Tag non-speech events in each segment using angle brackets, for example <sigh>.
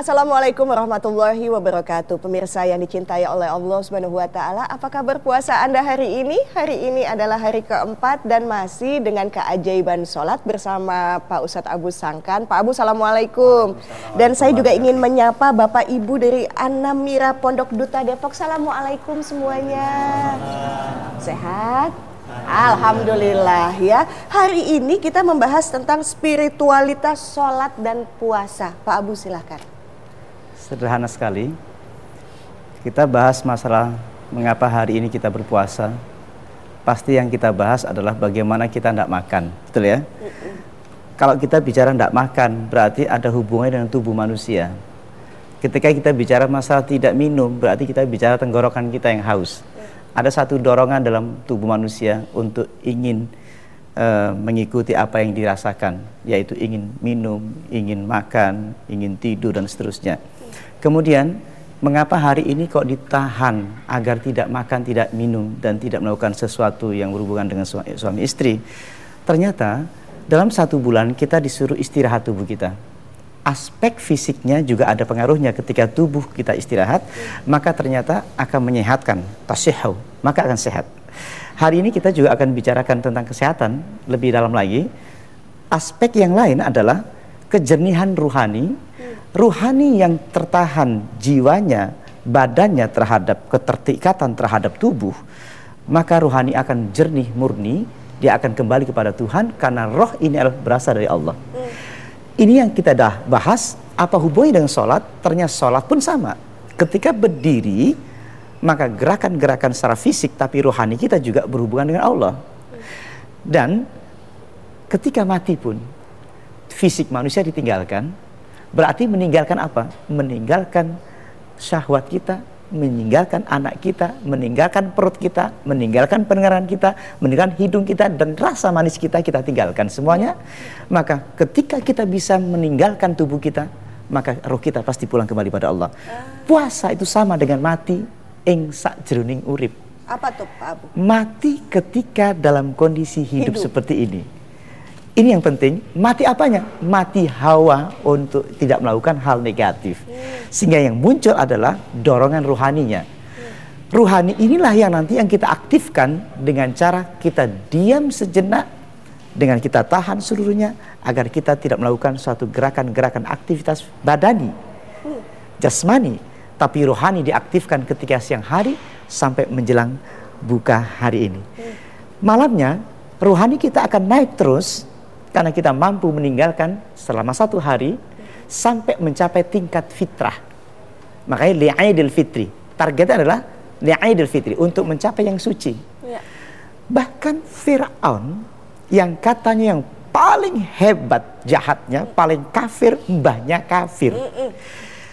Assalamualaikum warahmatullahi wabarakatuh. Pemirsa yang dicintai oleh Allah Subhanahu wa taala, apakah berpuasa Anda hari ini? Hari ini adalah hari keempat dan masih dengan keajaiban sholat bersama Pak Ustadz Abu Sangkan. Pak Abu, Assalamualaikum. Dan saya juga ingin menyapa Bapak Ibu dari Anamira Pondok Duta Depok. Assalamualaikum semuanya. Sehat? Alhamdulillah ya. Hari ini kita membahas tentang spiritualitas sholat dan puasa. Pak Abu silahkan sederhana sekali. Kita bahas masalah mengapa hari ini kita berpuasa. Pasti yang kita bahas adalah bagaimana kita tidak makan, betul ya? Kalau kita bicara tidak makan, berarti ada hubungannya dengan tubuh manusia. Ketika kita bicara masalah tidak minum, berarti kita bicara tenggorokan kita yang haus. Ada satu dorongan dalam tubuh manusia untuk ingin uh, mengikuti apa yang dirasakan, yaitu ingin minum, ingin makan, ingin tidur dan seterusnya. Kemudian mengapa hari ini kok ditahan agar tidak makan, tidak minum dan tidak melakukan sesuatu yang berhubungan dengan suami, suami istri? Ternyata dalam satu bulan kita disuruh istirahat tubuh kita. Aspek fisiknya juga ada pengaruhnya ketika tubuh kita istirahat, maka ternyata akan menyehatkan, tasihau, maka akan sehat. Hari ini kita juga akan bicarakan tentang kesehatan lebih dalam lagi. Aspek yang lain adalah kejernihan ruhani ruhani yang tertahan jiwanya, badannya terhadap ketertikatan terhadap tubuh, maka ruhani akan jernih murni, dia akan kembali kepada Tuhan karena roh ini adalah berasal dari Allah. Hmm. Ini yang kita dah bahas, apa hubungannya dengan sholat? Ternyata sholat pun sama. Ketika berdiri, maka gerakan-gerakan secara fisik tapi rohani kita juga berhubungan dengan Allah. Dan ketika mati pun, fisik manusia ditinggalkan, Berarti meninggalkan apa? Meninggalkan syahwat kita, meninggalkan anak kita, meninggalkan perut kita, meninggalkan pendengaran kita, meninggalkan hidung kita dan rasa manis kita kita tinggalkan semuanya. Maka ketika kita bisa meninggalkan tubuh kita, maka roh kita pasti pulang kembali pada Allah. Puasa itu sama dengan mati ing sak jeruning urip. Apa tuh Pak Abu? Mati ketika dalam kondisi hidup, hidup. seperti ini. Ini yang penting, mati apanya? Mati hawa untuk tidak melakukan hal negatif. Sehingga yang muncul adalah dorongan ruhaninya. Ruhani inilah yang nanti yang kita aktifkan dengan cara kita diam sejenak dengan kita tahan seluruhnya agar kita tidak melakukan suatu gerakan-gerakan aktivitas badani, jasmani, tapi rohani diaktifkan ketika siang hari sampai menjelang buka hari ini. Malamnya rohani kita akan naik terus karena kita mampu meninggalkan selama satu hari sampai mencapai tingkat fitrah. Makanya li'aidil fitri. Targetnya adalah li'aidil fitri untuk mencapai yang suci. Ya. Bahkan Fir'aun yang katanya yang paling hebat jahatnya, paling kafir, mbahnya kafir.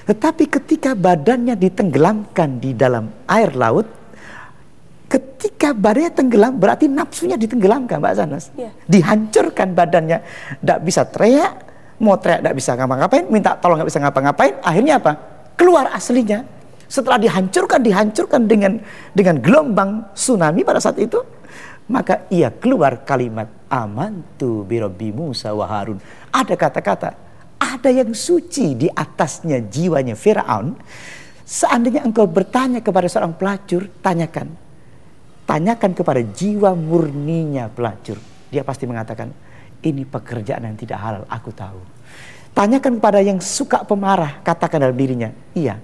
Tetapi ketika badannya ditenggelamkan di dalam air laut, Ketika badannya tenggelam berarti nafsunya ditenggelamkan Mbak Zanas. Yeah. Dihancurkan badannya. Tidak bisa teriak, mau teriak tidak bisa ngapa-ngapain, minta tolong nggak bisa ngapa-ngapain. Akhirnya apa? Keluar aslinya. Setelah dihancurkan, dihancurkan dengan dengan gelombang tsunami pada saat itu, maka ia keluar kalimat amantu birabbi Musa wa Harun. Ada kata-kata, ada yang suci di atasnya jiwanya Firaun. Seandainya engkau bertanya kepada seorang pelacur, tanyakan, Tanyakan kepada jiwa murninya pelacur. Dia pasti mengatakan, ini pekerjaan yang tidak halal, aku tahu. Tanyakan kepada yang suka pemarah, katakan dalam dirinya, iya,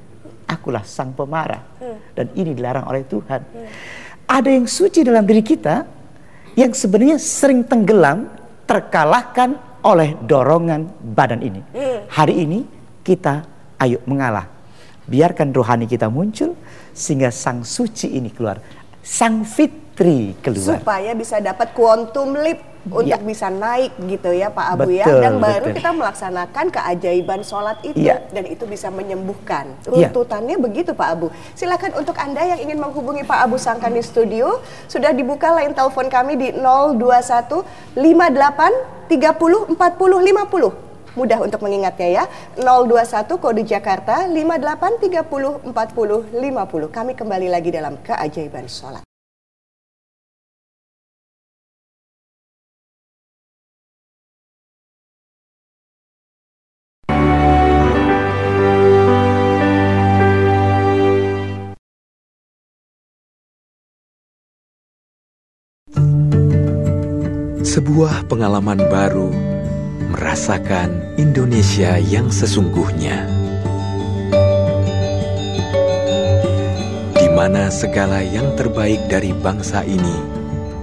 akulah sang pemarah. Hmm. Dan ini dilarang oleh Tuhan. Hmm. Ada yang suci dalam diri kita, yang sebenarnya sering tenggelam, terkalahkan oleh dorongan badan ini. Hmm. Hari ini kita ayo mengalah. Biarkan rohani kita muncul, sehingga sang suci ini keluar sang fitri keluar. Supaya bisa dapat kuantum leap untuk ya. bisa naik gitu ya Pak Abu ya. betul, ya. Dan baru betul. kita melaksanakan keajaiban sholat itu ya. dan itu bisa menyembuhkan. Ya. Runtutannya ya. begitu Pak Abu. Silakan untuk Anda yang ingin menghubungi Pak Abu Sangkan di studio, sudah dibuka line telepon kami di 021 58 30 40 50 mudah untuk mengingatnya ya. 021 kode Jakarta 5830 Kami kembali lagi dalam keajaiban sholat. Sebuah pengalaman baru merasakan Indonesia yang sesungguhnya. Di mana segala yang terbaik dari bangsa ini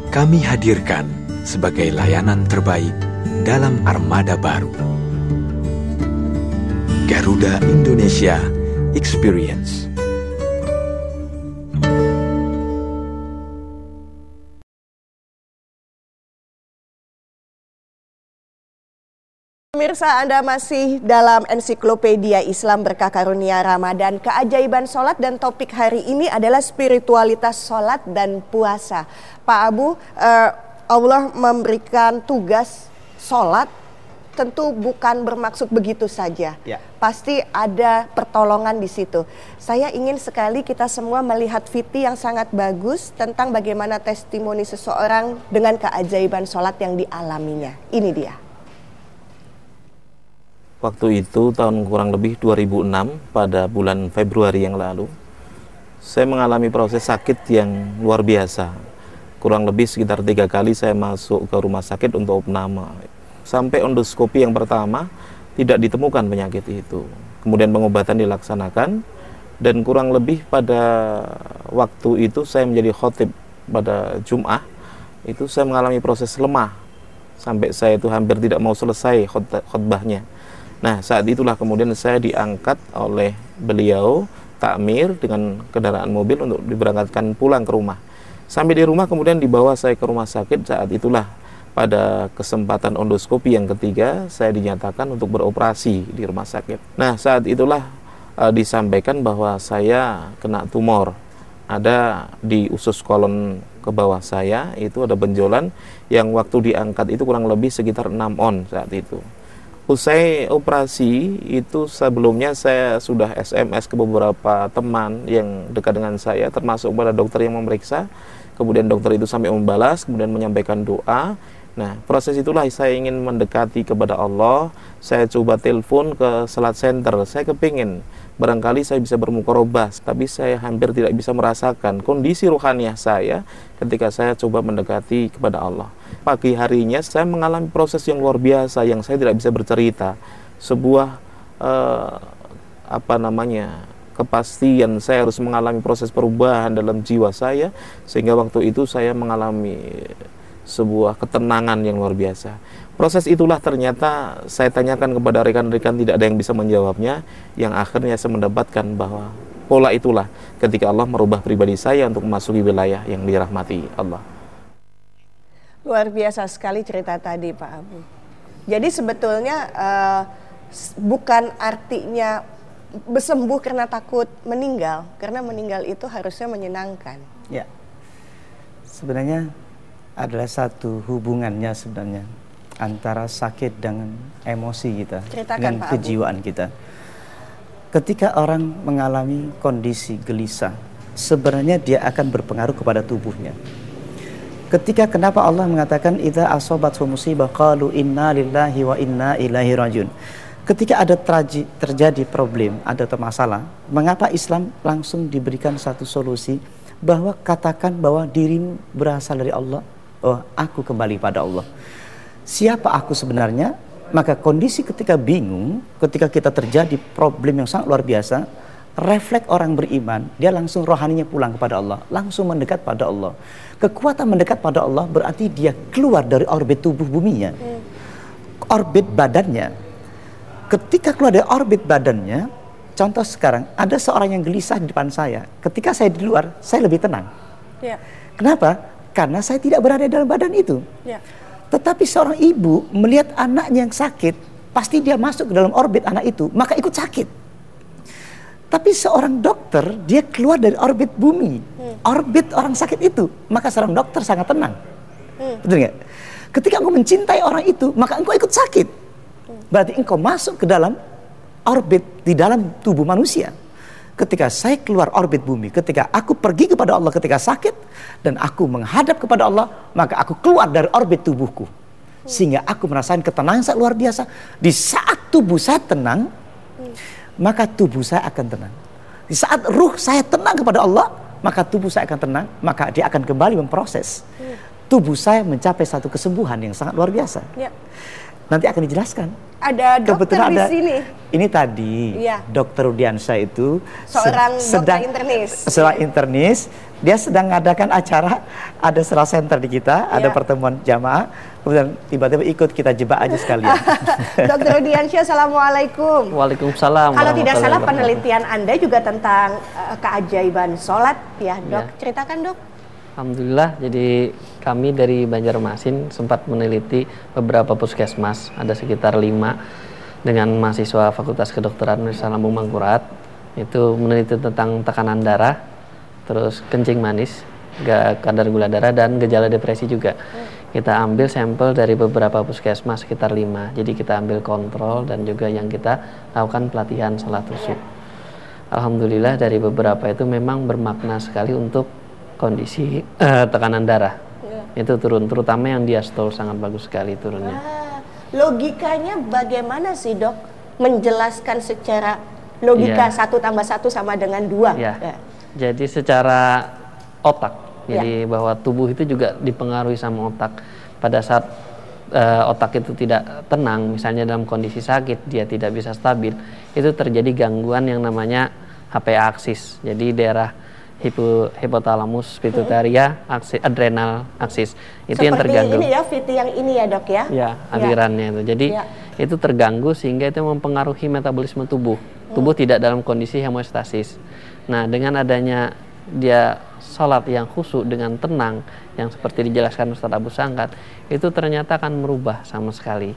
kami hadirkan sebagai layanan terbaik dalam armada baru. Garuda Indonesia Experience. Pemirsa Anda masih dalam ensiklopedia Islam berkah karunia Ramadan keajaiban sholat dan topik hari ini adalah spiritualitas sholat dan puasa. Pak Abu, uh, Allah memberikan tugas sholat tentu bukan bermaksud begitu saja. Ya. Pasti ada pertolongan di situ. Saya ingin sekali kita semua melihat fiti yang sangat bagus tentang bagaimana testimoni seseorang dengan keajaiban sholat yang dialaminya. Ini dia. Waktu itu tahun kurang lebih 2006 pada bulan Februari yang lalu saya mengalami proses sakit yang luar biasa. Kurang lebih sekitar tiga kali saya masuk ke rumah sakit untuk opname. Sampai endoskopi yang pertama tidak ditemukan penyakit itu. Kemudian pengobatan dilaksanakan dan kurang lebih pada waktu itu saya menjadi khotib pada Jum'ah itu saya mengalami proses lemah sampai saya itu hampir tidak mau selesai khutbahnya Nah, saat itulah kemudian saya diangkat oleh beliau takmir dengan kendaraan mobil untuk diberangkatkan pulang ke rumah. Sampai di rumah kemudian dibawa saya ke rumah sakit saat itulah pada kesempatan endoskopi yang ketiga saya dinyatakan untuk beroperasi di rumah sakit. Nah, saat itulah e, disampaikan bahwa saya kena tumor. Ada di usus kolon ke bawah saya itu ada benjolan yang waktu diangkat itu kurang lebih sekitar 6 on saat itu. Usai operasi itu sebelumnya saya sudah SMS ke beberapa teman yang dekat dengan saya termasuk pada dokter yang memeriksa. Kemudian dokter itu sampai membalas, kemudian menyampaikan doa. Nah, proses itulah saya ingin mendekati kepada Allah. Saya coba telepon ke Salat Center. Saya kepingin barangkali saya bisa bermukorobah, tapi saya hampir tidak bisa merasakan kondisi rohaniah saya ketika saya coba mendekati kepada Allah. Pagi harinya saya mengalami proses yang luar biasa yang saya tidak bisa bercerita. Sebuah uh, apa namanya kepastian saya harus mengalami proses perubahan dalam jiwa saya sehingga waktu itu saya mengalami sebuah ketenangan yang luar biasa. Proses itulah ternyata saya tanyakan kepada rekan-rekan tidak ada yang bisa menjawabnya, yang akhirnya saya mendapatkan bahwa pola itulah ketika Allah merubah pribadi saya untuk memasuki wilayah yang dirahmati Allah. Luar biasa sekali cerita tadi Pak Abu. Jadi sebetulnya uh, bukan artinya bersembuh karena takut meninggal, karena meninggal itu harusnya menyenangkan. Ya, sebenarnya adalah satu hubungannya sebenarnya antara sakit dengan emosi kita, Ceritakan, dengan Pak kejiwaan Abu. kita. Ketika orang mengalami kondisi gelisah, sebenarnya dia akan berpengaruh kepada tubuhnya. Ketika kenapa Allah mengatakan idza asobat musibah qalu inna lillahi wa inna ilaihi rajiun. Ketika ada traji, terjadi problem, ada masalah, mengapa Islam langsung diberikan satu solusi bahwa katakan bahwa dirimu berasal dari Allah, oh aku kembali pada Allah siapa aku sebenarnya, maka kondisi ketika bingung, ketika kita terjadi problem yang sangat luar biasa, refleks orang beriman, dia langsung rohaninya pulang kepada Allah, langsung mendekat pada Allah. Kekuatan mendekat pada Allah berarti dia keluar dari orbit tubuh buminya. Orbit badannya. Ketika keluar dari orbit badannya, contoh sekarang, ada seorang yang gelisah di depan saya. Ketika saya di luar, saya lebih tenang. Ya. Kenapa? Karena saya tidak berada dalam badan itu. Ya. Tetapi seorang ibu melihat anaknya yang sakit, pasti dia masuk ke dalam orbit anak itu, maka ikut sakit. Tapi seorang dokter, dia keluar dari orbit bumi, hmm. orbit orang sakit itu, maka seorang dokter sangat tenang. Hmm. Betul nggak? Ketika engkau mencintai orang itu, maka engkau ikut sakit. Hmm. Berarti engkau masuk ke dalam orbit di dalam tubuh manusia ketika saya keluar orbit bumi, ketika aku pergi kepada Allah ketika sakit dan aku menghadap kepada Allah, maka aku keluar dari orbit tubuhku. Sehingga aku merasakan ketenangan yang luar biasa. Di saat tubuh saya tenang, maka tubuh saya akan tenang. Di saat ruh saya tenang kepada Allah, maka tubuh saya akan tenang, maka dia akan kembali memproses. tubuh saya mencapai satu kesembuhan yang sangat luar biasa. Ya. Nanti akan dijelaskan. Ada dokter Kebetulan di ada sini. ini tadi Iya. dokter Rudiansyah itu se- Seorang dokter internis. seorang internis dia sedang mengadakan acara ada serat center di kita ada Iya. pertemuan jamaah kemudian tiba-tiba ikut kita jebak aja sekalian <laughs> Dokter Rudiansyah, Assalamualaikum. Waalaikumsalam. Kalau tidak salah penelitian Anda juga tentang eh, keajaiban sholat ya dok. Iya. Ceritakan dok. Alhamdulillah, jadi kami dari Banjarmasin sempat meneliti beberapa puskesmas, ada sekitar lima dengan mahasiswa Fakultas Kedokteran Universitas Lambung Mangkurat. Itu meneliti tentang tekanan darah, terus kencing manis, kadar gula darah dan gejala depresi juga. Kita ambil sampel dari beberapa puskesmas sekitar lima. Jadi kita ambil kontrol dan juga yang kita lakukan pelatihan sholat khusyuk. Alhamdulillah dari beberapa itu memang bermakna sekali untuk kondisi eh, tekanan darah. Itu turun, terutama yang diastol sangat bagus sekali turunnya. Ah, logikanya bagaimana sih dok? Menjelaskan secara logika Iya. satu tambah satu sama dengan dua. Ya. Ya. Jadi secara otak, Ya. jadi bahwa tubuh itu juga dipengaruhi sama otak. Pada saat eh, otak itu tidak tenang, misalnya dalam kondisi sakit dia tidak bisa stabil, itu terjadi gangguan yang namanya HPA aksis. Jadi daerah hipo, hipotalamus pituitaria aksis, adrenal aksis itu yang Seperti terganggu. ini ya, VT yang ini ya dok ya. Ya, alirannya itu. Jadi Ya. itu terganggu sehingga itu mempengaruhi metabolisme tubuh. Tubuh tidak dalam kondisi homeostasis. Nah, dengan adanya dia sholat yang khusyuk dengan tenang, yang seperti dijelaskan Ustadz Abu Sangkat, itu ternyata akan merubah sama sekali.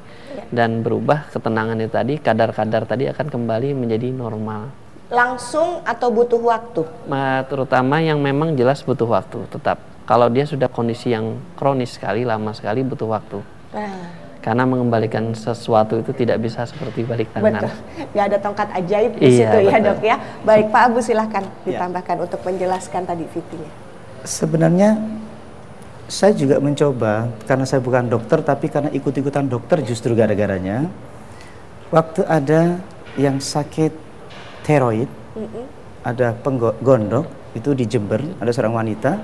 Dan berubah ketenangan itu tadi, kadar-kadar tadi akan kembali menjadi normal. Langsung atau butuh waktu? Ma- terutama yang memang jelas butuh waktu tetap. Kalau dia sudah kondisi yang kronis sekali, lama sekali butuh waktu. Nah, Karena mengembalikan sesuatu itu tidak bisa seperti balik tangan. betul. Gak ada tongkat ajaib di Iya, situ ya betul. dok ya. Baik Pak Abu silahkan Ya. ditambahkan untuk menjelaskan tadi VT-nya. sebenarnya saya juga mencoba karena saya bukan dokter tapi karena ikut-ikutan dokter justru gara-garanya waktu ada yang sakit teroid ada penggondok itu di Jember ada seorang wanita.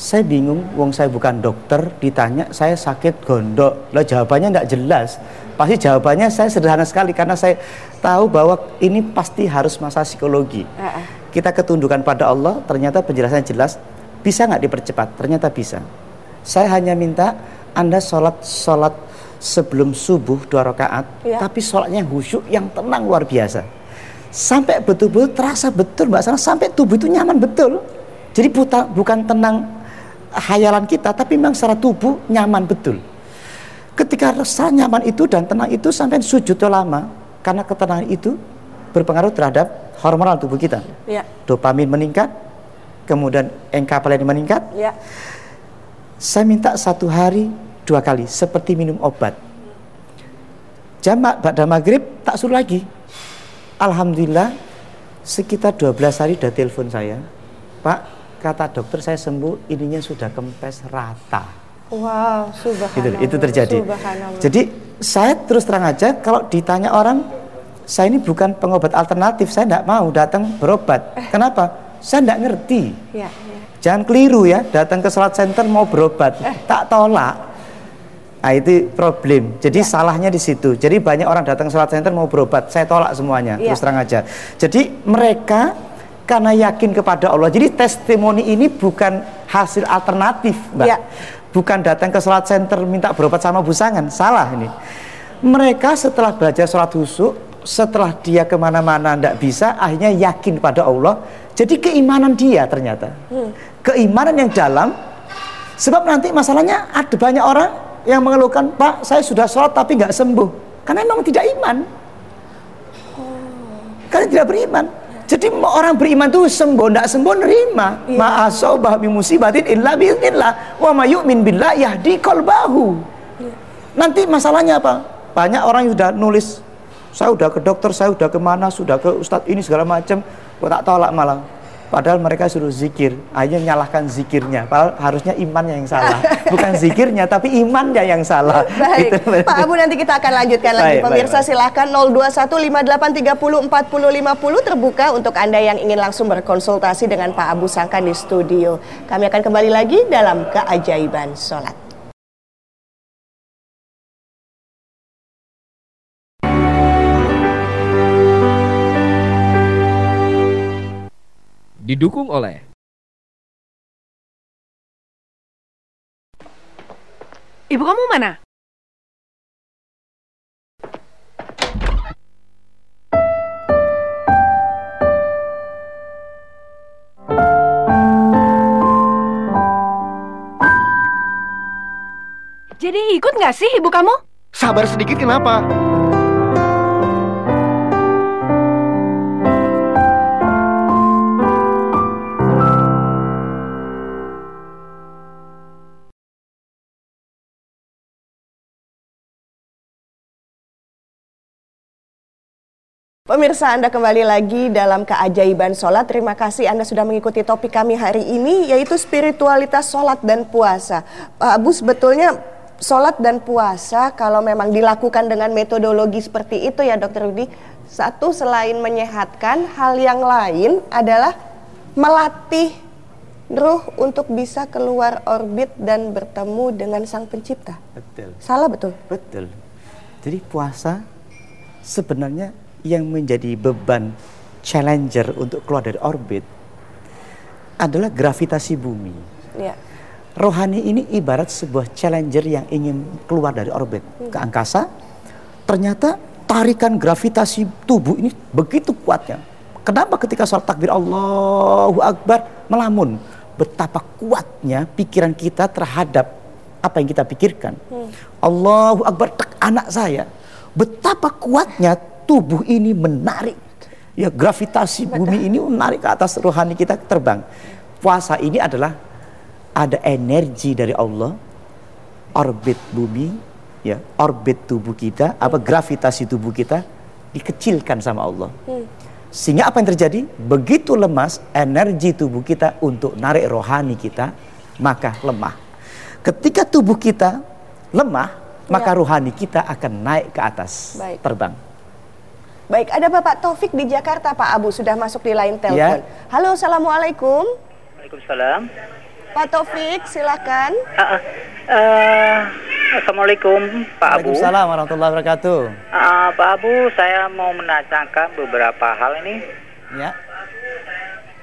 Saya bingung wong saya bukan dokter ditanya saya sakit gondok? Lah jawabannya tidak jelas. Pasti jawabannya saya sederhana sekali karena saya tahu bahwa ini pasti harus masalah psikologi. Ah, ah. kita ketundukan pada Allah ternyata penjelasannya jelas. Bisa nggak dipercepat? Ternyata bisa. Saya hanya minta anda sholat sholat sebelum subuh dua rakaat Ya. tapi sholatnya khusyuk yang tenang luar biasa sampai betul-betul terasa betul mbak Sarah. Sampai tubuh itu nyaman betul. Jadi buta, bukan tenang hayalan kita tapi memang secara tubuh nyaman betul. Ketika rasa nyaman itu dan tenang itu sampai sujud lama karena ketenangan itu berpengaruh terhadap hormonal tubuh kita. Ya, dopamin meningkat kemudian enkapalen meningkat. Ya. saya minta satu hari dua kali seperti minum obat. Jamak pada maghrib tak suruh lagi Alhamdulillah sekitar 12 hari udah telepon saya Pak kata dokter saya sembuh ininya sudah kempes rata Wow, gitu subhanallah. itu terjadi Subhanallah. jadi saya terus terang aja kalau ditanya orang saya ini bukan pengobat alternatif saya tidak mau datang berobat kenapa saya tidak ngerti ya, ya. Jangan keliru ya, datang ke sholat center mau berobat, tak tolak. Nah itu problem. Jadi salahnya di situ. Jadi banyak orang datang ke sholat center mau berobat, saya tolak semuanya, Iya. terus terang aja. Jadi mereka karena yakin kepada Allah. Jadi testimoni ini bukan hasil alternatif, mbak. Iya. Bukan datang ke sholat center minta berobat sama busangan, salah ini. Mereka setelah belajar sholat husuk, setelah dia ke mana-mana tidak bisa, akhirnya yakin pada Allah. Jadi keimanan dia ternyata, keimanan yang dalam. Sebab nanti masalahnya ada banyak orang yang mengeluhkan, Pak, saya sudah sholat tapi nggak sembuh, karena memang tidak iman. Karena tidak beriman. Jadi orang beriman itu sembuh, tidak sembuh nerima. Iya. Ma'asobah min musibatin illa biiznillah. Wa ma yu'min billah yahdi qalbahu. Nanti masalahnya apa? Banyak orang yang sudah nulis, saya sudah ke dokter, saya sudah ke mana, sudah ke ustadz ini segala macam, kok tak tolak malah. Padahal mereka suruh zikir, hanya nyalahkan zikirnya. Padahal harusnya imannya yang salah, bukan zikirnya, tapi imannya yang salah. <laughs> Baik, gitu. Pak Abu nanti kita akan lanjutkan lagi. Baik, Pemirsa baik, silahkan 02158304050 terbuka untuk anda yang ingin langsung berkonsultasi dengan Pak Abu Sangkan di studio. Kami akan kembali lagi dalam keajaiban sholat. Didukung oleh Ibu kamu mana? Jadi ikut nggak sih ibu kamu? Sabar sedikit kenapa? Pemirsa Anda kembali lagi dalam keajaiban sholat. Terima kasih Anda sudah mengikuti topik kami hari ini yaitu spiritualitas sholat dan puasa. Pak Abu sebetulnya sholat dan puasa kalau memang dilakukan dengan metodologi seperti itu ya dokter Rudi. Satu selain menyehatkan, hal yang lain adalah melatih ruh untuk bisa keluar orbit dan bertemu dengan sang pencipta. Betul. Salah betul? Betul. Jadi puasa sebenarnya yang menjadi beban challenger untuk keluar dari orbit adalah gravitasi bumi. Ya. Rohani ini ibarat sebuah challenger yang ingin keluar dari orbit hmm. ke angkasa. Ternyata tarikan gravitasi tubuh ini begitu kuatnya. Kenapa ketika sholat takbir Allahu Akbar melamun? Betapa kuatnya pikiran kita terhadap apa yang kita pikirkan. Hmm. Allahu Akbar anak saya. Betapa kuatnya tubuh ini menarik ya gravitasi bumi ini menarik ke atas rohani kita terbang. Puasa ini adalah ada energi dari Allah orbit bumi ya orbit tubuh kita apa gravitasi tubuh kita dikecilkan sama Allah. Hmm. Sehingga apa yang terjadi? Begitu lemas energi tubuh kita untuk narik rohani kita, maka lemah. Ketika tubuh kita lemah, maka ya. rohani kita akan naik ke atas, Baik. terbang. Baik, ada Bapak Taufik di Jakarta, Pak Abu, sudah masuk di line telepon. Ya. Halo, Assalamualaikum. Waalaikumsalam. Pak Taufik, silakan. Uh, uh, uh, Assalamualaikum, Pak Abu. Waalaikumsalam warahmatullahi wabarakatuh. Uh, Pak Abu, saya mau menanyakan beberapa hal ini. Ya.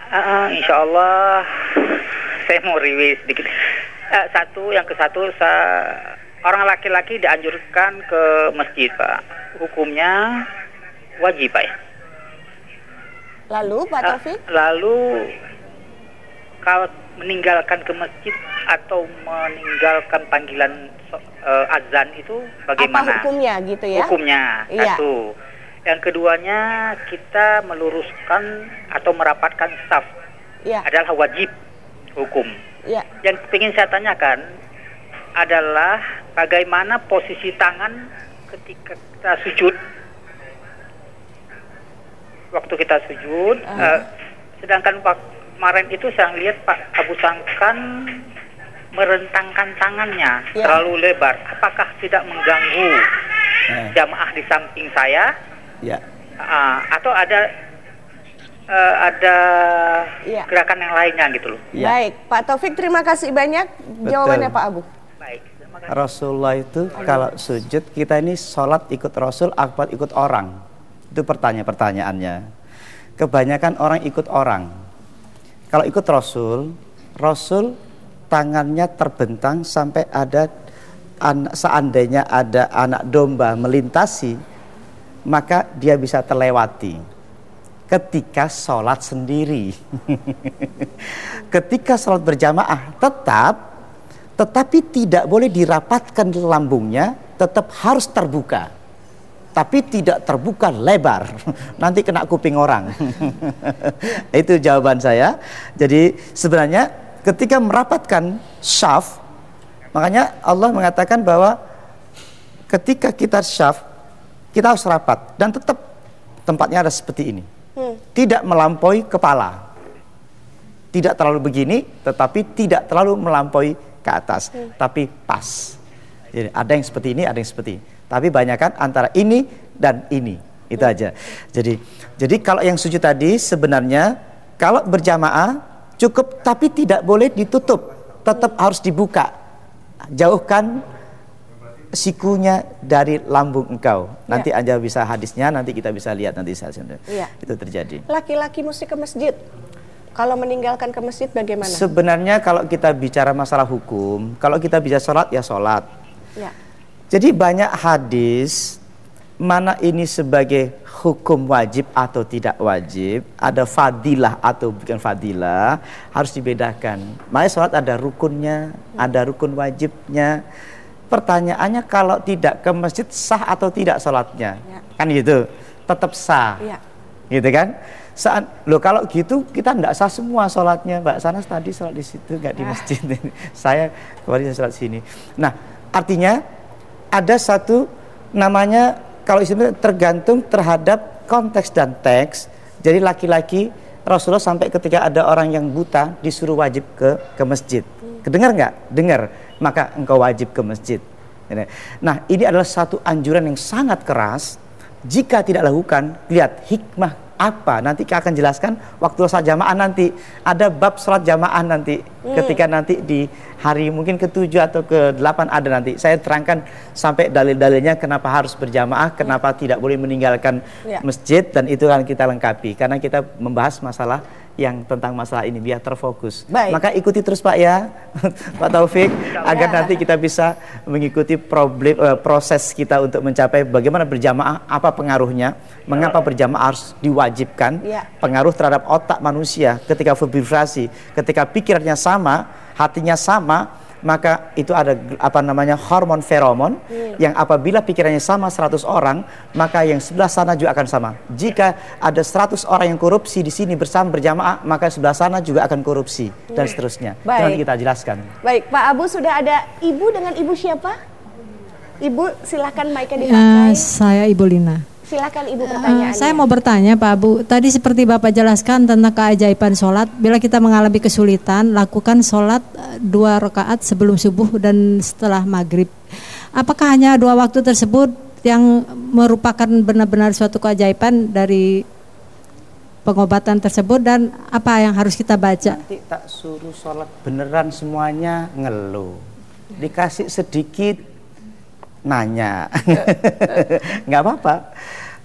Uh, uh, insya Allah, saya mau review sedikit. Uh, satu, yang ke satu, saya, orang laki-laki dianjurkan ke masjid, Pak. Hukumnya wajib Pak ya. Lalu Pak Taufik? Lalu kalau meninggalkan ke masjid atau meninggalkan panggilan uh, azan itu bagaimana? Apa hukumnya gitu ya? Hukumnya iya. satu. Yang keduanya kita meluruskan atau merapatkan saf iya. adalah wajib hukum. Iya. Yang ingin saya tanyakan adalah bagaimana posisi tangan ketika kita sujud waktu kita sujud. Uh. Uh, sedangkan Pak kemarin itu saya lihat Pak Abu Sangkan merentangkan tangannya yeah. terlalu lebar. Apakah tidak mengganggu uh. jamaah di samping saya? Yeah. Ya. Uh, atau ada uh, ada yeah. gerakan yang lainnya gitu loh. Yeah. Baik, Pak Taufik terima kasih banyak Betul. jawabannya Pak Abu. Baik. Rasulullah itu kalau sujud kita ini sholat ikut Rasul, akbar ikut orang. Itu pertanyaan-pertanyaannya. Kebanyakan orang ikut orang. Kalau ikut Rasul, Rasul tangannya terbentang sampai ada seandainya ada anak domba melintasi, maka dia bisa terlewati. Ketika sholat sendiri, <laughs> ketika sholat berjamaah tetap, tetapi tidak boleh dirapatkan lambungnya, tetap harus terbuka tapi tidak terbuka lebar. <laughs> Nanti kena kuping orang. <laughs> Itu jawaban saya. Jadi sebenarnya ketika merapatkan syaf, makanya Allah mengatakan bahwa ketika kita syaf, kita harus rapat dan tetap tempatnya ada seperti ini. Hmm. Tidak melampaui kepala. Tidak terlalu begini, tetapi tidak terlalu melampaui ke atas, hmm. tapi pas. Jadi ada yang seperti ini, ada yang seperti ini. Tapi banyak kan antara ini dan ini. Itu aja. Jadi jadi kalau yang sujud tadi sebenarnya kalau berjamaah cukup tapi tidak boleh ditutup. Tetap harus dibuka. Jauhkan sikunya dari lambung engkau. Nanti ya. Anda bisa hadisnya, nanti kita bisa lihat nanti saja. Ya. Itu terjadi. Laki-laki mesti ke masjid. Kalau meninggalkan ke masjid bagaimana? Sebenarnya kalau kita bicara masalah hukum, kalau kita bisa sholat ya sholat. Ya. Jadi banyak hadis mana ini sebagai hukum wajib atau tidak wajib, ada fadilah atau bukan fadilah, harus dibedakan. Makanya sholat ada rukunnya, ada rukun wajibnya, Pertanyaannya kalau tidak ke masjid sah atau tidak sholatnya? Ya. Kan gitu, tetap sah. Ya. Gitu kan? Saat lo kalau gitu kita tidak sah semua sholatnya. Mbak Sanas tadi sholat di situ nggak di ah. masjid. <laughs> saya kemarin sholat sini. Nah artinya ada satu namanya kalau istilah tergantung terhadap konteks dan teks. Jadi laki-laki Rasulullah sampai ketika ada orang yang buta disuruh wajib ke ke masjid. Kedengar nggak? Dengar maka engkau wajib ke masjid. Nah, ini adalah satu anjuran yang sangat keras. Jika tidak lakukan, lihat hikmah apa nanti kita akan jelaskan waktu sholat jamaah nanti ada bab sholat jamaah nanti hmm. ketika nanti di hari mungkin ketujuh atau ke delapan ada nanti saya terangkan sampai dalil-dalilnya kenapa harus berjamaah kenapa hmm. tidak boleh meninggalkan ya. masjid dan itu akan kita lengkapi karena kita membahas masalah yang tentang masalah ini biar terfokus. Baik. Maka ikuti terus Pak ya, <laughs> Pak Taufik, agar nanti kita bisa mengikuti problem uh, proses kita untuk mencapai bagaimana berjamaah, apa pengaruhnya, mengapa berjamaah harus diwajibkan, ya. pengaruh terhadap otak manusia ketika bervibrasi, ketika pikirannya sama, hatinya sama, maka itu ada apa namanya hormon feromon hmm. yang apabila pikirannya sama 100 orang maka yang sebelah sana juga akan sama jika ada 100 orang yang korupsi di sini bersama berjamaah maka sebelah sana juga akan korupsi hmm. dan seterusnya baik. nanti kita jelaskan baik Pak Abu sudah ada ibu dengan ibu siapa Ibu silakan mic-nya dipakai. Uh, saya Ibu Lina. Silakan Ibu pertanyaannya. Uh, saya mau bertanya Pak Abu, tadi seperti Bapak jelaskan tentang keajaiban sholat, bila kita mengalami kesulitan, lakukan sholat eh, dua rakaat sebelum subuh dan setelah maghrib. Apakah hanya dua waktu tersebut yang merupakan benar-benar suatu keajaiban dari pengobatan tersebut dan apa yang harus kita baca? Nanti tak suruh sholat beneran semuanya ngeluh. Dikasih sedikit nanya. <laughs> nggak apa-apa.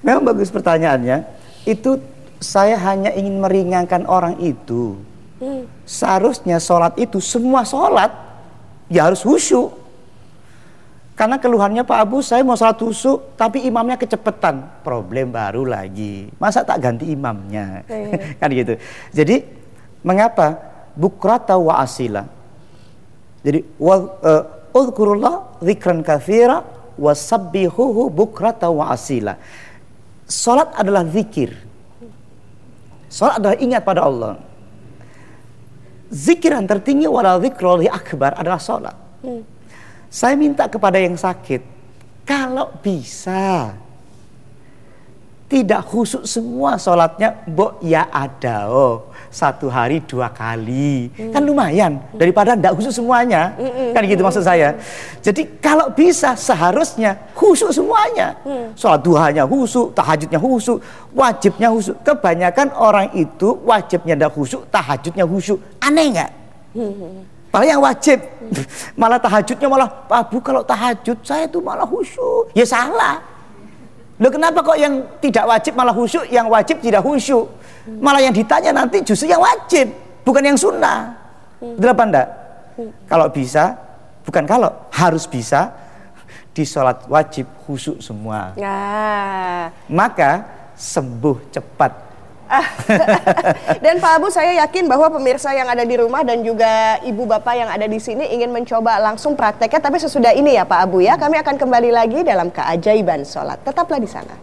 Memang bagus pertanyaannya. Itu saya hanya ingin meringankan orang itu. Hmm. Seharusnya sholat itu semua sholat ya harus khusyuk. Karena keluhannya Pak Abu, saya mau sholat khusyuk, tapi imamnya kecepatan. Problem baru lagi. Masa tak ganti imamnya? Hmm. <laughs> kan gitu. Jadi, mengapa? Bukrata wa asila. Jadi, wa, uh, Udhkurullah zikran kathira wasabbihuhu bukrata wa asila. Salat adalah zikir. Salat adalah ingat pada Allah. Zikir yang tertinggi wala zikrul akbar adalah salat. Hmm. Saya minta kepada yang sakit, kalau bisa tidak khusyuk semua sholatnya, bo ya ada oh satu hari dua kali, hmm. kan lumayan daripada tidak khusyuk semuanya, hmm. kan gitu maksud saya. Jadi kalau bisa seharusnya khusyuk semuanya, hmm. sholat duhanya khusyuk, tahajudnya khusyuk, wajibnya khusyuk. Kebanyakan orang itu wajibnya tidak khusyuk, tahajudnya khusyuk, aneh nggak? Hmm. Malah yang wajib, <laughs> malah tahajudnya malah, Pak Bu kalau tahajud saya tuh malah khusyuk, ya salah. Loh kenapa kok yang tidak wajib malah khusyuk, yang wajib tidak khusyuk? Malah yang ditanya nanti justru yang wajib, bukan yang sunnah. Betul apa enggak? Kalau bisa, bukan kalau, harus bisa di sholat wajib khusyuk semua. Ya. Maka sembuh cepat <laughs> dan Pak Abu saya yakin bahwa pemirsa yang ada di rumah dan juga ibu bapak yang ada di sini ingin mencoba langsung prakteknya tapi sesudah ini ya Pak Abu ya kami akan kembali lagi dalam keajaiban sholat. Tetaplah di sana.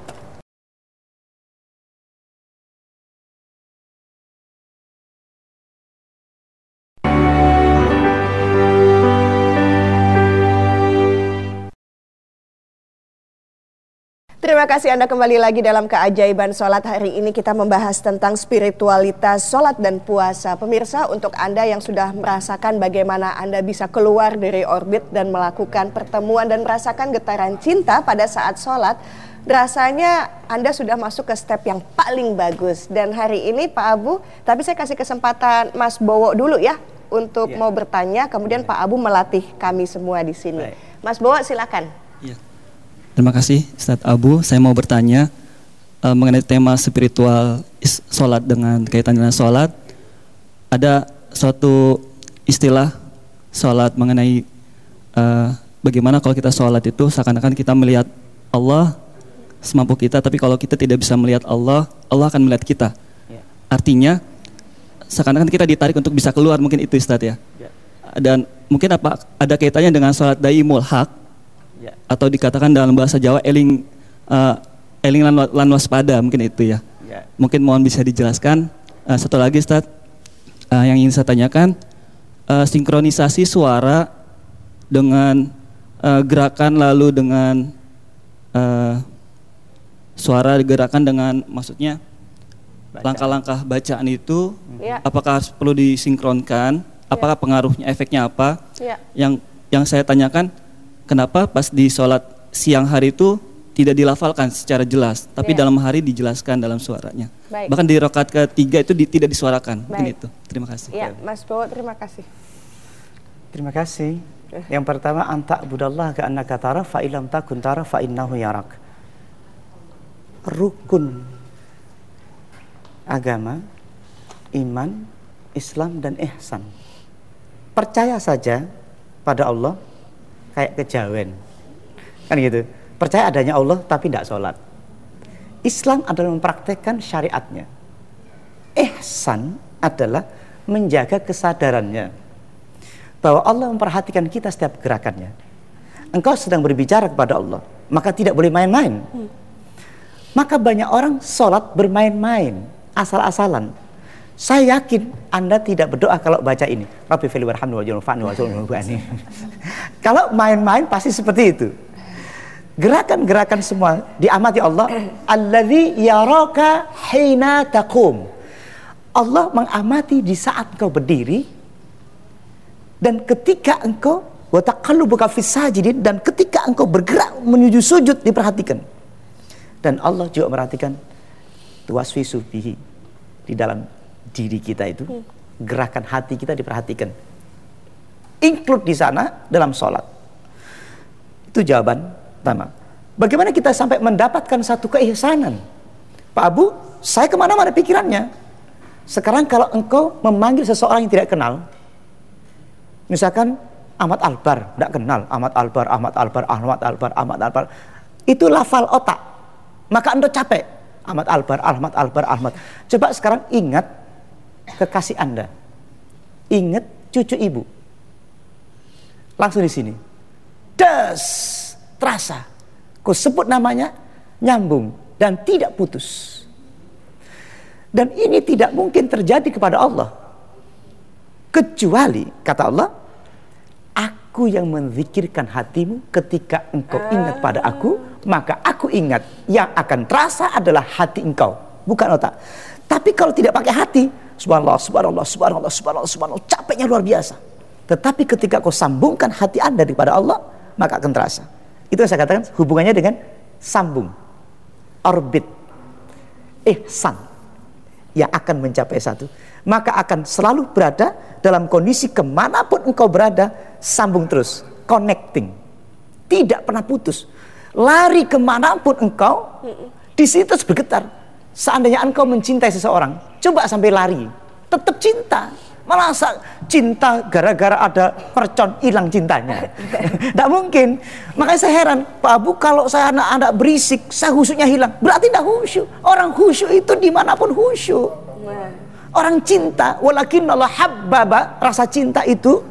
Terima kasih Anda kembali lagi dalam keajaiban sholat. Hari ini kita membahas tentang spiritualitas sholat dan puasa. Pemirsa, untuk Anda yang sudah merasakan bagaimana Anda bisa keluar dari orbit dan melakukan pertemuan dan merasakan getaran cinta pada saat sholat, rasanya Anda sudah masuk ke step yang paling bagus. Dan hari ini Pak Abu, tapi saya kasih kesempatan Mas Bowo dulu ya untuk ya. mau bertanya, kemudian ya. Pak Abu melatih kami semua di sini. Baik. Mas Bowo silakan. Ya. Terima kasih Ustadz Abu. Saya mau bertanya uh, mengenai tema spiritual sholat dengan kaitan dengan sholat. Ada suatu istilah sholat mengenai uh, bagaimana kalau kita sholat itu seakan-akan kita melihat Allah semampu kita, tapi kalau kita tidak bisa melihat Allah, Allah akan melihat kita. Ya. Artinya seakan-akan kita ditarik untuk bisa keluar mungkin itu Ustadz ya. ya. Dan mungkin apa ada kaitannya dengan sholat daimul hak ya. atau dikatakan dalam bahasa Jawa eling uh, eling lan, lan waspada mungkin itu ya. ya. Mungkin mohon bisa dijelaskan uh, satu lagi Ustaz uh, yang ingin saya tanyakan uh, sinkronisasi suara dengan uh, gerakan lalu dengan uh, suara gerakan dengan maksudnya langkah-langkah bacaan itu ya. apakah perlu disinkronkan? Apakah ya. pengaruhnya efeknya apa? Ya. Yang yang saya tanyakan kenapa pas di sholat siang hari itu tidak dilafalkan secara jelas, tapi yeah. dalam hari dijelaskan dalam suaranya. Baik. Bahkan di rokat ketiga itu di, tidak disuarakan. Baik. Mungkin itu. Terima kasih. Ya, Mas Bowo, terima kasih. Terima kasih. Eh. Yang pertama anta budallah ke anak tara fa ilam takun tara fa innahu yarak. Rukun agama, iman, Islam dan ihsan. Percaya saja pada Allah kayak kejawen. Kan gitu. Percaya adanya Allah tapi tidak sholat. Islam adalah mempraktekkan syariatnya. Ihsan adalah menjaga kesadarannya. Bahwa Allah memperhatikan kita setiap gerakannya. Engkau sedang berbicara kepada Allah, maka tidak boleh main-main. Maka banyak orang sholat bermain-main, asal-asalan. Saya yakin Anda tidak berdoa kalau baca ini. Rabbi fili warhamni wa wa <laughs> Kalau main-main pasti seperti itu. Gerakan-gerakan semua diamati Allah. <clears throat> Alladzi yaraka hina taqum. Allah mengamati di saat engkau berdiri dan ketika engkau wa taqallubuka fis sajidin dan ketika engkau bergerak menuju sujud diperhatikan. Dan Allah juga memperhatikan tuwaswisu bihi di dalam diri kita itu, gerakan hati kita diperhatikan. Include di sana dalam sholat. Itu jawaban pertama. Bagaimana kita sampai mendapatkan satu keihsanan? Pak Abu, saya ke mana-mana pikirannya. Sekarang kalau engkau memanggil seseorang yang tidak kenal, misalkan Ahmad Albar, tidak kenal Ahmad Albar, Ahmad Albar, Ahmad Albar, Ahmad Albar, itu lafal otak. Maka anda capek. Ahmad Albar, Ahmad Albar, Ahmad. Coba sekarang ingat kekasih Anda. Ingat cucu ibu. Langsung di sini. Des, terasa. Kau sebut namanya, nyambung dan tidak putus. Dan ini tidak mungkin terjadi kepada Allah. Kecuali, kata Allah, Aku yang menzikirkan hatimu ketika engkau ingat pada aku, maka aku ingat yang akan terasa adalah hati engkau, bukan otak. Tapi kalau tidak pakai hati, Subhanallah, subhanallah, subhanallah, subhanallah, subhanallah. Capeknya luar biasa. Tetapi ketika kau sambungkan hati anda kepada Allah, maka akan terasa. Itu yang saya katakan hubungannya dengan sambung. Orbit. Ihsan. Yang akan mencapai satu. Maka akan selalu berada dalam kondisi ke mana pun engkau berada, sambung terus. Connecting. Tidak pernah putus. Lari ke mana pun engkau, di situ terus bergetar Seandainya engkau mencintai seseorang, coba sampai lari, tetap cinta. Malah cinta gara-gara ada percon hilang cintanya. <laughs> Tidak mungkin. Makanya saya heran, Pak Abu kalau saya anak-anak berisik, saya khusyuknya hilang. Berarti tidak khusyuk. Orang khusyuk itu di mana pun khusyuk. Orang cinta, walakin Allah habbaba, rasa cinta itu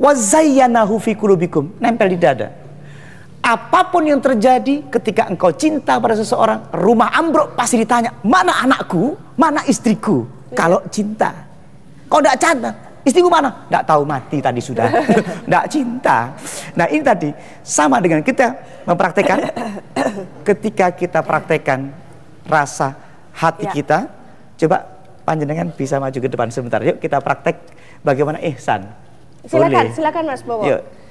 wazayyanahu fi kulubikum, nempel di dada apa pun yang terjadi ketika engkau cinta pada seseorang, rumah ambruk pasti ditanya, mana anakku, mana istriku? Kalau cinta, kau tidak catat, Istriku mana? Tidak tahu mati tadi sudah. <laughs> Tidak cinta. Nah ini tadi sama dengan kita mempraktekkan. ketika kita praktekkan rasa hati ya. kita, coba panjenengan bisa maju ke depan sebentar. Yuk kita praktek bagaimana ihsan. Silakan, Boleh. silakan Mas Bowo. Yuk.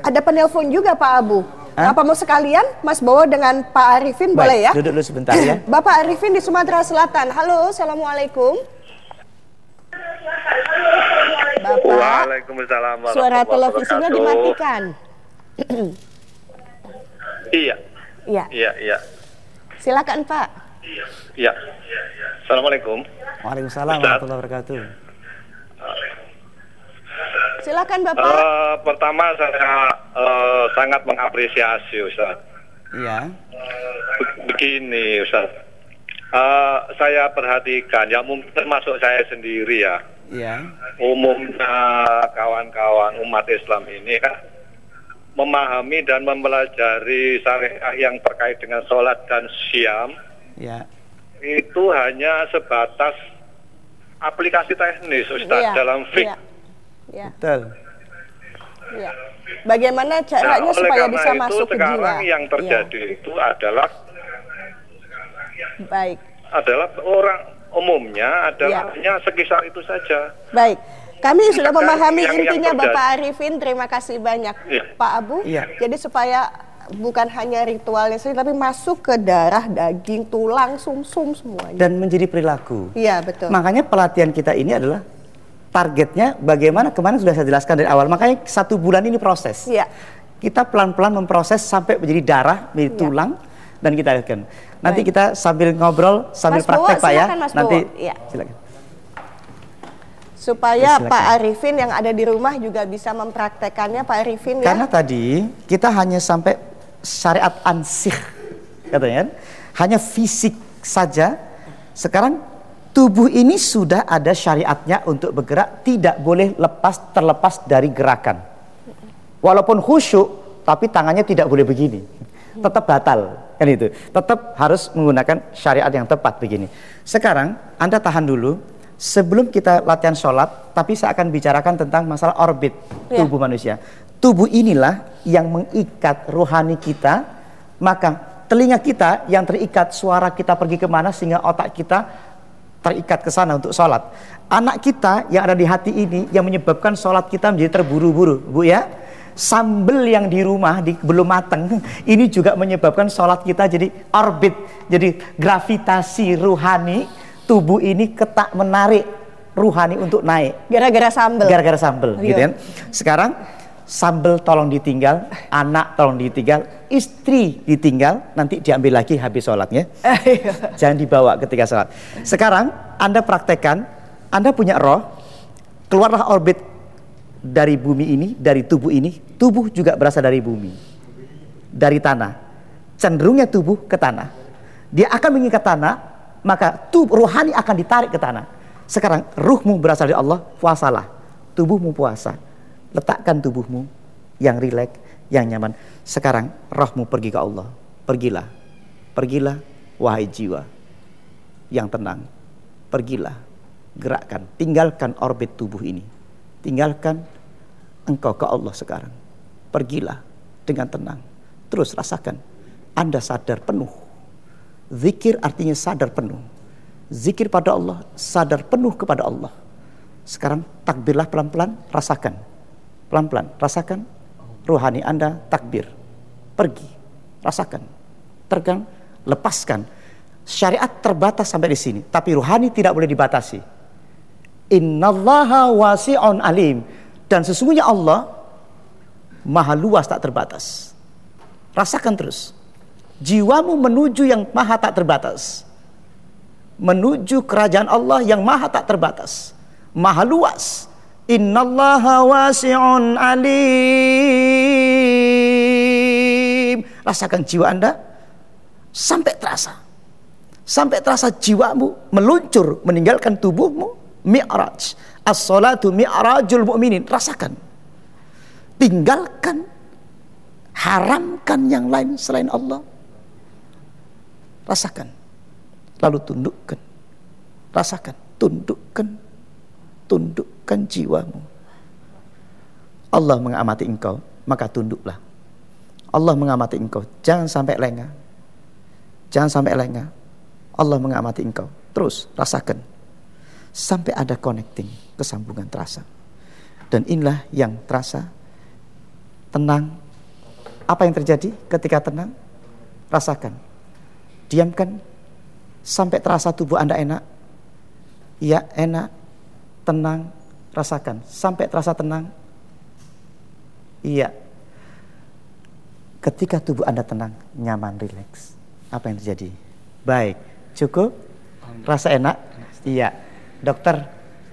Ada penelpon juga Pak Abu. Hah? Apa mau sekalian Mas Bowo dengan Pak Arifin Baik, boleh ya? Duduk dulu sebentar ya. <clears throat> Bapak Arifin di Sumatera Selatan. Halo, Assalamualaikum. Bapak. Waalaikumsalam. Suara televisinya dimatikan. <clears throat> iya. Iya. Iya, iya. Silakan, Pak. Iya. Assalamualaikum. Waalaikumsalam warahmatullahi wabarakatuh. Silakan Bapak. Uh, pertama saya uh, sangat mengapresiasi Ustaz. Iya. Begini Ustaz. Uh, saya perhatikan ya mungkin termasuk saya sendiri ya ya. umumnya kawan-kawan umat Islam ini kan memahami dan mempelajari syariah yang terkait dengan sholat dan siam ya. itu hanya sebatas aplikasi teknis Ustaz ya. dalam fik. Ya. Ya. Betul. Ya. Bagaimana caranya nah, supaya bisa itu, masuk ke jiwa? Sekarang yang terjadi ya. itu adalah Baik. Adalah orang umumnya adalah ya. hanya sekisar itu saja. Baik. Kami sudah memahami yang, intinya yang Bapak Arifin. Terima kasih banyak ya. Pak Abu. Ya. Jadi supaya bukan hanya ritualnya saja tapi masuk ke darah, daging, tulang, sumsum -sum, semuanya. Dan menjadi perilaku. Iya, betul. Makanya pelatihan kita ini adalah targetnya bagaimana kemarin sudah saya jelaskan dari awal. Makanya satu bulan ini proses. Iya. Kita pelan-pelan memproses sampai menjadi darah, menjadi ya. tulang dan kita akan Nanti Baik. kita sambil ngobrol, sambil Mas praktek Bowo, Pak ya. Mas Nanti ya. silakan. Supaya ya, Pak Arifin yang ada di rumah juga bisa mempraktekannya Pak Arifin ya. Karena tadi kita hanya sampai syariat ansih katanya kan. Hanya fisik saja. Sekarang tubuh ini sudah ada syariatnya untuk bergerak, tidak boleh lepas terlepas dari gerakan. Walaupun khusyuk, tapi tangannya tidak boleh begini. Tetap batal kan itu tetap harus menggunakan syariat yang tepat begini sekarang anda tahan dulu sebelum kita latihan sholat tapi saya akan bicarakan tentang masalah orbit ya. tubuh manusia tubuh inilah yang mengikat rohani kita maka telinga kita yang terikat suara kita pergi ke mana sehingga otak kita terikat ke sana untuk sholat. Anak kita yang ada di hati ini yang menyebabkan sholat kita menjadi terburu-buru bu ya. Sambel yang di rumah di, belum mateng <laughs> ini juga menyebabkan sholat kita jadi orbit jadi gravitasi ruhani. Tubuh ini ketak menarik ruhani untuk naik. Gara-gara sambel. Gara-gara sambel gitu kan sekarang sambel tolong ditinggal anak tolong ditinggal istri ditinggal nanti diambil lagi habis sholatnya <laughs> jangan dibawa ketika sholat sekarang anda praktekkan anda punya roh keluarlah orbit dari bumi ini, dari tubuh ini, tubuh juga berasal dari bumi, dari tanah. Cenderungnya tubuh ke tanah. Dia akan mengikat tanah, maka tubuh rohani akan ditarik ke tanah. Sekarang ruhmu berasal dari Allah, puasalah. Tubuhmu puasa. Letakkan tubuhmu yang rileks, yang nyaman. Sekarang rohmu pergi ke Allah. Pergilah. Pergilah wahai jiwa yang tenang. Pergilah. Gerakkan, tinggalkan orbit tubuh ini Tinggalkan engkau ke Allah sekarang. Pergilah dengan tenang. Terus rasakan. Anda sadar penuh. Zikir artinya sadar penuh. Zikir pada Allah, sadar penuh kepada Allah. Sekarang takbirlah pelan-pelan, rasakan. Pelan-pelan, rasakan. Ruhani Anda takbir. Pergi, rasakan. Tergang, lepaskan. Syariat terbatas sampai di sini, tapi ruhani tidak boleh dibatasi Innallaha wasi'un alim. Dan sesungguhnya Allah maha luas tak terbatas. Rasakan terus. Jiwamu menuju yang maha tak terbatas. Menuju kerajaan Allah yang maha tak terbatas. Maha luas. Innallaha wasi'un alim. Rasakan jiwa Anda sampai terasa. Sampai terasa jiwamu meluncur meninggalkan tubuhmu mi'raj. As-salatu mi'rajul mu'minin. Rasakan. Tinggalkan. Haramkan yang lain selain Allah. Rasakan. Lalu tundukkan. Rasakan. Tundukkan. Tundukkan jiwamu. Allah mengamati engkau, maka tunduklah. Allah mengamati engkau, jangan sampai lengah. Jangan sampai lengah. Allah mengamati engkau. Terus rasakan. Sampai ada connecting, kesambungan terasa. Dan inilah yang terasa tenang. Apa yang terjadi ketika tenang? Rasakan. Diamkan sampai terasa tubuh Anda enak. Ya, enak. Tenang, rasakan. Sampai terasa tenang. Iya. Ketika tubuh Anda tenang, nyaman, rileks. Apa yang terjadi? Baik, cukup? Rasa enak? Iya. Dokter,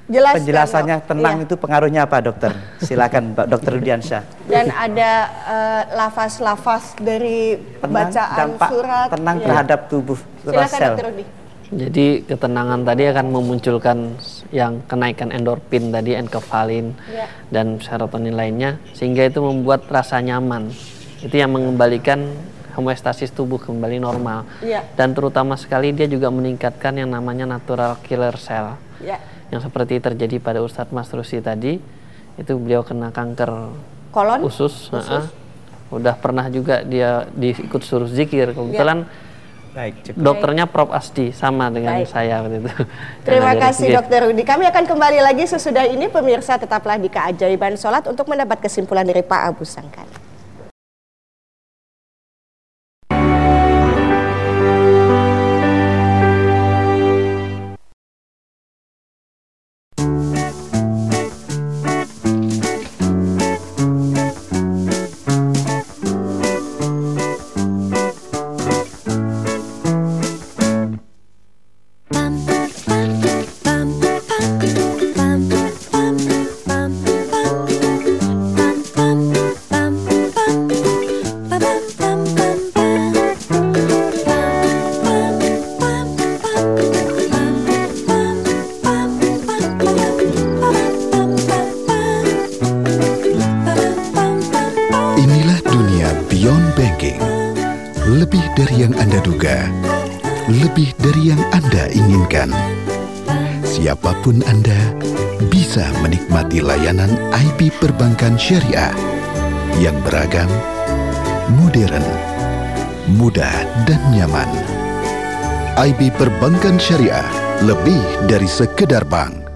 Jelaskan, penjelasannya dok. tenang iya. itu pengaruhnya apa dokter? Silakan Mbak Dokter Rudiansyah. Dan ada uh, lafaz-lafaz dari tenang, bacaan dampak surat. Tenang iya. terhadap tubuh Silakan sel. Dokter Rudi. Jadi ketenangan tadi akan memunculkan yang kenaikan endorfin tadi, enkefalin ya. dan serotonin lainnya, sehingga itu membuat rasa nyaman. Itu yang mengembalikan homeostasis tubuh kembali normal. Ya. Dan terutama sekali dia juga meningkatkan yang namanya natural killer cell. Ya yang seperti terjadi pada Ustadz Mas Rusi tadi itu beliau kena kanker kolon usus, usus. Uh, udah pernah juga dia diikut suruh zikir kebetulan ya. Baik, Dokternya Prof Asdi sama dengan Baik. saya waktu itu. <laughs> Terima kasih Dokter Rudi. Kami akan kembali lagi sesudah ini pemirsa tetaplah di keajaiban sholat untuk mendapat kesimpulan dari Pak Abu Sangkan. Pun Anda bisa menikmati layanan IB Perbankan Syariah yang beragam, modern, mudah dan nyaman. IB Perbankan Syariah lebih dari sekedar bank.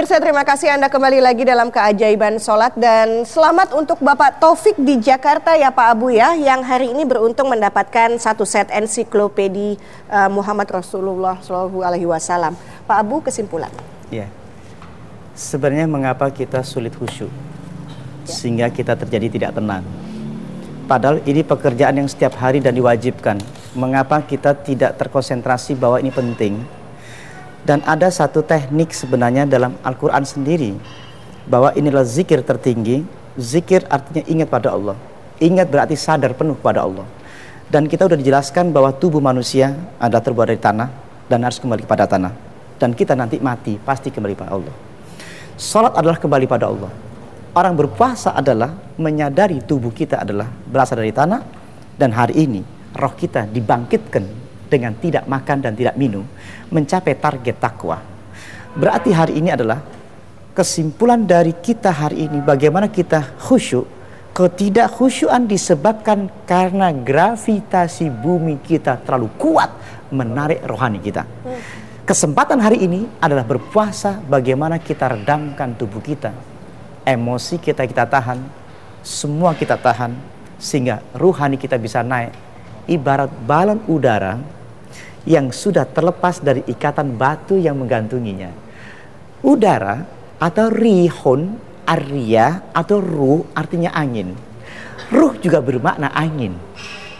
Pemirsa terima kasih Anda kembali lagi dalam keajaiban sholat dan selamat untuk Bapak Taufik di Jakarta ya Pak Abu ya yang hari ini beruntung mendapatkan satu set ensiklopedi uh, Muhammad Rasulullah Shallallahu Alaihi Wasallam. Pak Abu kesimpulan. Ya, sebenarnya mengapa kita sulit khusyuk ya. sehingga kita terjadi tidak tenang. Padahal ini pekerjaan yang setiap hari dan diwajibkan. Mengapa kita tidak terkonsentrasi bahwa ini penting? Dan ada satu teknik sebenarnya dalam Al-Quran sendiri bahwa inilah zikir tertinggi. Zikir artinya ingat pada Allah. Ingat berarti sadar penuh pada Allah. Dan kita sudah dijelaskan bahwa tubuh manusia adalah terbuat dari tanah dan harus kembali pada tanah. Dan kita nanti mati pasti kembali pada Allah. Salat adalah kembali pada Allah. Orang berpuasa adalah menyadari tubuh kita adalah berasal dari tanah dan hari ini roh kita dibangkitkan dengan tidak makan dan tidak minum mencapai target takwa. Berarti hari ini adalah kesimpulan dari kita hari ini bagaimana kita khusyuk. Ketidakkhusyuan disebabkan karena gravitasi bumi kita terlalu kuat menarik rohani kita. Kesempatan hari ini adalah berpuasa bagaimana kita redamkan tubuh kita. Emosi kita kita tahan, semua kita tahan sehingga ruhani kita bisa naik. Ibarat balon udara yang sudah terlepas dari ikatan batu yang menggantunginya. Udara atau rihun, arya atau ruh artinya angin. Ruh juga bermakna angin,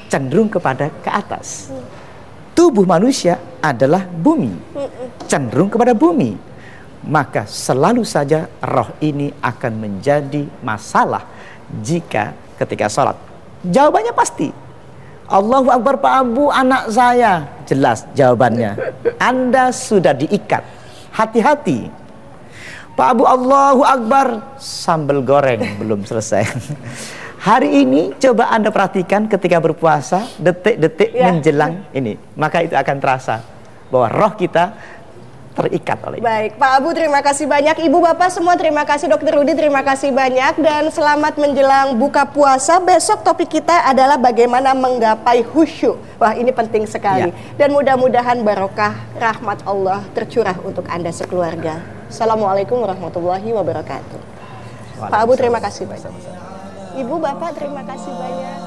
cenderung kepada ke atas. Tubuh manusia adalah bumi, cenderung kepada bumi. Maka selalu saja roh ini akan menjadi masalah jika ketika sholat. Jawabannya pasti Allahu Akbar Pak Abu anak saya. Jelas jawabannya. Anda sudah diikat. Hati-hati. Pak Abu Allahu Akbar. Sambal goreng <laughs> belum selesai. Hari ini coba Anda perhatikan ketika berpuasa detik-detik ya. menjelang ini. Maka itu akan terasa bahwa roh kita terikat oleh Baik, Pak Abu terima kasih banyak, Ibu Bapak semua terima kasih, Dokter Rudi terima kasih banyak dan selamat menjelang buka puasa. Besok topik kita adalah bagaimana menggapai khusyuk. Wah ini penting sekali ya. dan mudah-mudahan barokah rahmat Allah tercurah untuk anda sekeluarga. Assalamualaikum warahmatullahi wabarakatuh. Pak Abu terima kasih banyak. Ibu Bapak terima kasih banyak.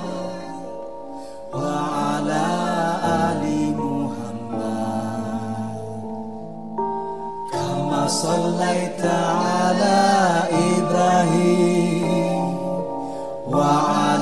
اللهم صليت على إبراهيم وعلى